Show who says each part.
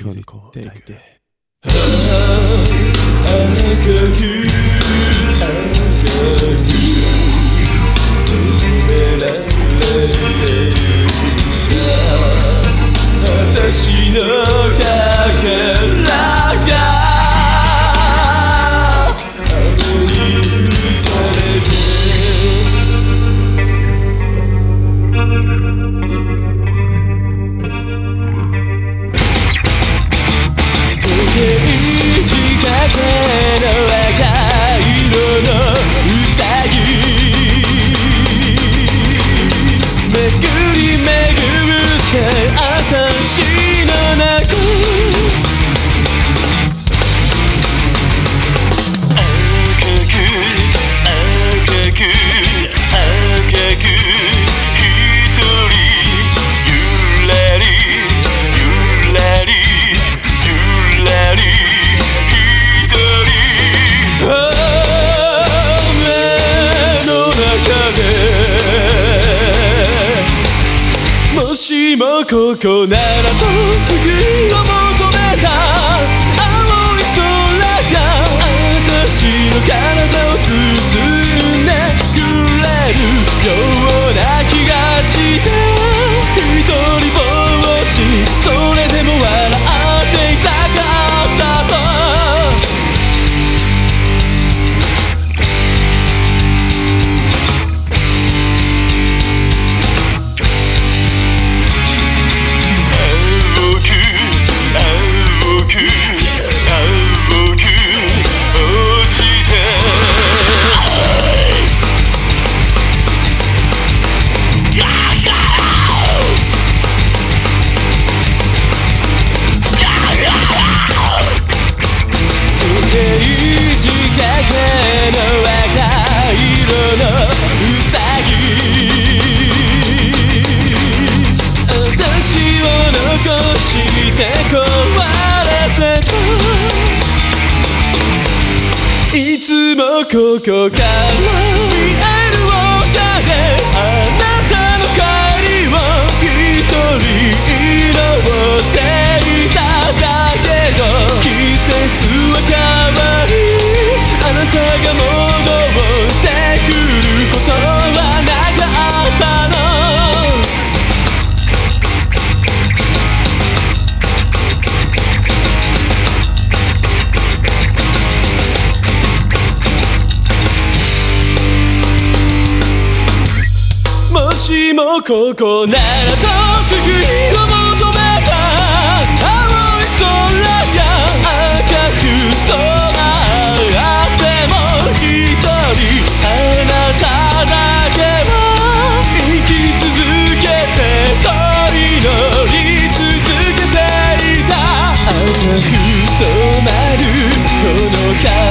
Speaker 1: 今日の子を抱いて
Speaker 2: 赤く。赤く again ここならと救いを求めた青い空が私の体をもここからしもここならと救いを求めた青い空が赤く染まっても一人あなただけは生き続けてと祈り続けていた赤く染まるこの風